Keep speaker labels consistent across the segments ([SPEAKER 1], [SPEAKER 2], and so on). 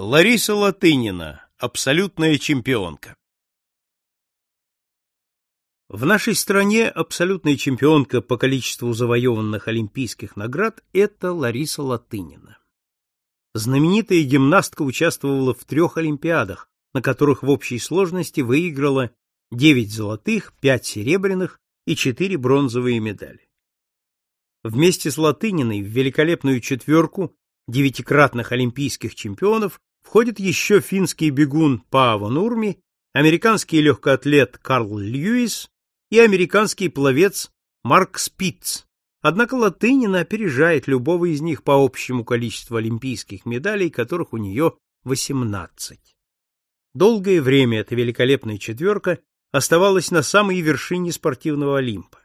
[SPEAKER 1] Лариса Латынина, абсолютная чемпионка. В нашей стране абсолютная чемпионка по количеству завоеванных олимпийских наград это Лариса Латынина. Знаменитая гимнастка участвовала в трех олимпиадах, на которых в общей сложности выиграла 9 золотых, 5 серебряных и 4 бронзовые медали. Вместе с Латыниной в великолепную четверку девятикратных олимпийских чемпионов входит еще финский бегун Пааво Нурми, американский легкоатлет Карл Льюис и американский пловец Марк Спиц. Однако Латынина опережает любого из них по общему количеству олимпийских медалей, которых у нее 18. Долгое время эта великолепная четверка оставалась на самой вершине спортивного Олимпа.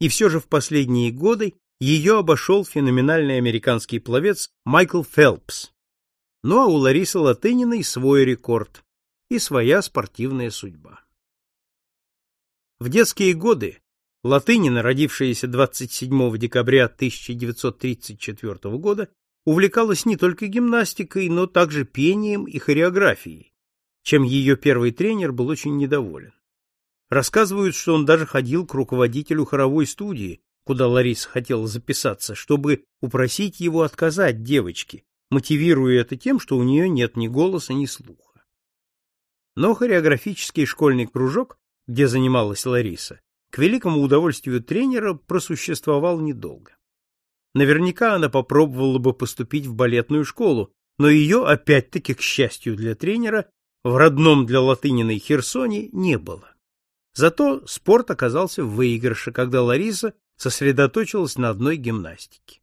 [SPEAKER 1] И все же в последние годы ее обошел феноменальный американский пловец Майкл Фелпс. Ну а у Ларисы Латыниной свой рекорд и своя спортивная судьба. В детские годы Латынина, родившаяся 27 декабря 1934 года, увлекалась не только гимнастикой, но также пением и хореографией, чем ее первый тренер был очень недоволен. Рассказывают, что он даже ходил к руководителю хоровой студии, куда Лариса хотела записаться, чтобы упросить его отказать девочке, мотивируя это тем, что у нее нет ни голоса, ни слуха. Но хореографический школьный кружок, где занималась Лариса, к великому удовольствию тренера просуществовал недолго. Наверняка она попробовала бы поступить в балетную школу, но ее, опять-таки, к счастью для тренера, в родном для Латыниной Херсоне не было. Зато спорт оказался в выигрыше, когда Лариса сосредоточилась на одной гимнастике.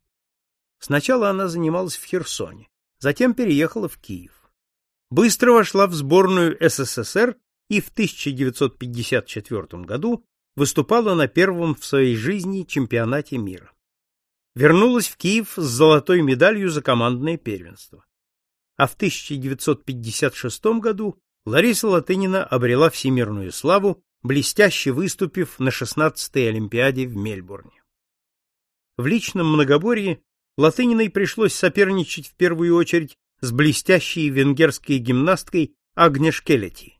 [SPEAKER 1] Сначала она занималась в Херсоне, затем переехала в Киев. Быстро вошла в сборную СССР и в 1954 году выступала на первом в своей жизни чемпионате мира. Вернулась в Киев с золотой медалью за командное первенство. А в 1956 году Лариса Латынина обрела всемирную славу блестяще выступив на 16-й Олимпиаде в Мельбурне. В личном многоборье Латыниной пришлось соперничать в первую очередь с блестящей венгерской гимнасткой Агнеш Келети.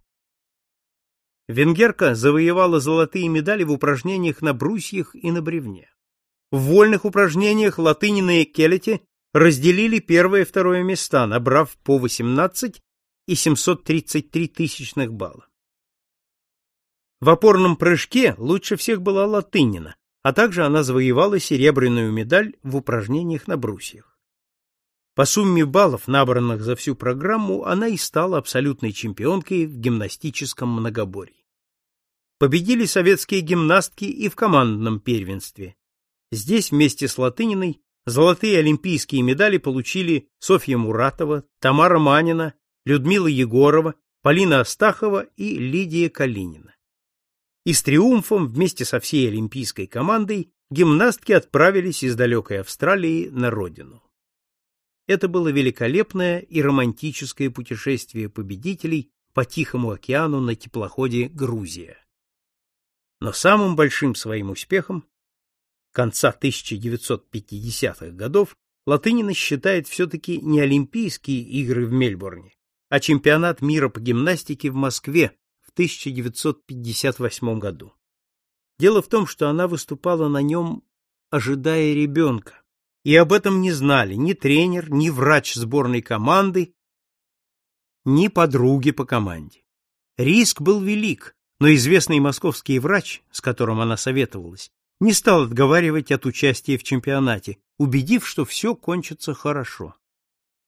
[SPEAKER 1] Венгерка завоевала золотые медали в упражнениях на брусьях и на бревне. В вольных упражнениях Латынина и Келети разделили первое и второе места, набрав по 18 и 733 тысячных балла. В опорном прыжке лучше всех была Латынина, а также она завоевала серебряную медаль в упражнениях на брусьях. По сумме баллов, набранных за всю программу, она и стала абсолютной чемпионкой в гимнастическом многоборье. Победили советские гимнастки и в командном первенстве. Здесь вместе с Латыниной золотые олимпийские медали получили Софья Муратова, Тамара Манина, Людмила Егорова, Полина Астахова и Лидия Калинина и с триумфом вместе со всей олимпийской командой гимнастки отправились из далекой Австралии на родину. Это было великолепное и романтическое путешествие победителей по Тихому океану на теплоходе Грузия. Но самым большим своим успехом конца 1950-х годов Латынина считает все-таки не Олимпийские игры в Мельбурне, а чемпионат мира по гимнастике в Москве 1958 году. Дело в том, что она выступала на нем, ожидая ребенка, и об этом не знали ни тренер, ни врач сборной команды, ни подруги по команде. Риск был велик, но известный московский врач, с которым она советовалась, не стал отговаривать от участия в чемпионате, убедив, что все кончится хорошо.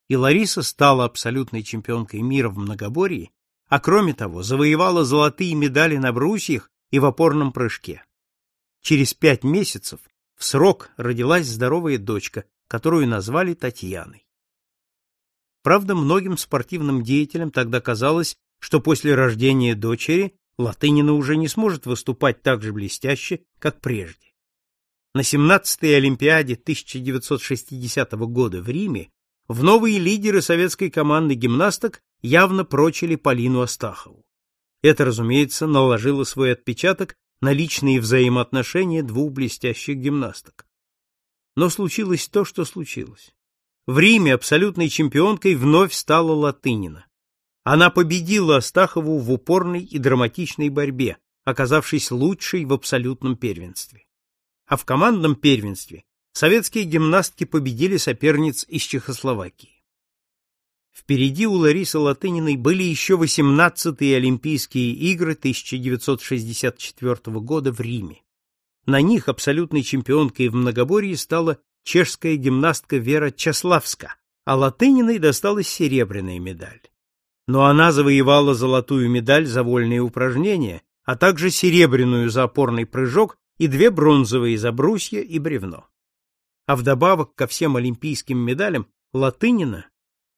[SPEAKER 1] И Лариса стала абсолютной чемпионкой мира в многоборье а кроме того завоевала золотые медали на брусьях и в опорном прыжке. Через пять месяцев в срок родилась здоровая дочка, которую назвали Татьяной. Правда, многим спортивным деятелям тогда казалось, что после рождения дочери Латынина уже не сможет выступать так же блестяще, как прежде. На 17-й Олимпиаде 1960 года в Риме в новые лидеры советской команды гимнасток явно прочили Полину Астахову. Это, разумеется, наложило свой отпечаток на личные взаимоотношения двух блестящих гимнасток. Но случилось то, что случилось. в Риме абсолютной чемпионкой вновь стала Латынина. Она победила Астахову в упорной и драматичной борьбе, оказавшись лучшей в абсолютном первенстве. А в командном первенстве советские гимнастки победили соперниц из Чехословакии. Впереди у Ларисы Латыниной были еще 18-е Олимпийские игры 1964 года в Риме. На них абсолютной чемпионкой в многоборье стала чешская гимнастка Вера Чаславска, а Латыниной досталась серебряная медаль. Но она завоевала золотую медаль за вольные упражнения, а также серебряную за опорный прыжок и две бронзовые за брусья и бревно. А вдобавок ко всем олимпийским медалям Латынина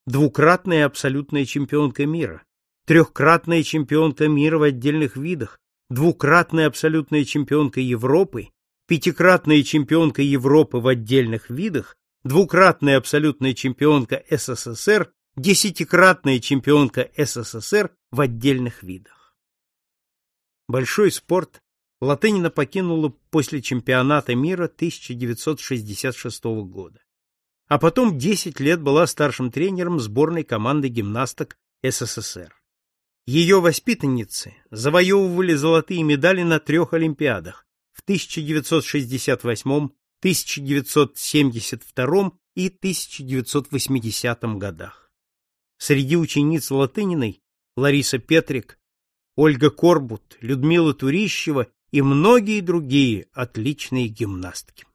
[SPEAKER 1] двукратная абсолютная чемпионка мира, трехкратная чемпионка мира в отдельных видах, двукратная абсолютная чемпионка Европы пятикратная чемпионка Европы в отдельных видах, двукратная абсолютная чемпионка СССР, десятикратная чемпионка СССР в отдельных видах. Большой спорт Латынина покинула после чемпионата мира 1966 года. А потом 10 лет была старшим тренером сборной команды гимнасток СССР. Ее воспитанницы завоевывали золотые медали на трех олимпиадах в 1968, 1972 и 1980 годах. Среди учениц Латыниной Лариса Петрик, Ольга Корбут, Людмила Турищева и многие другие отличные гимнастки.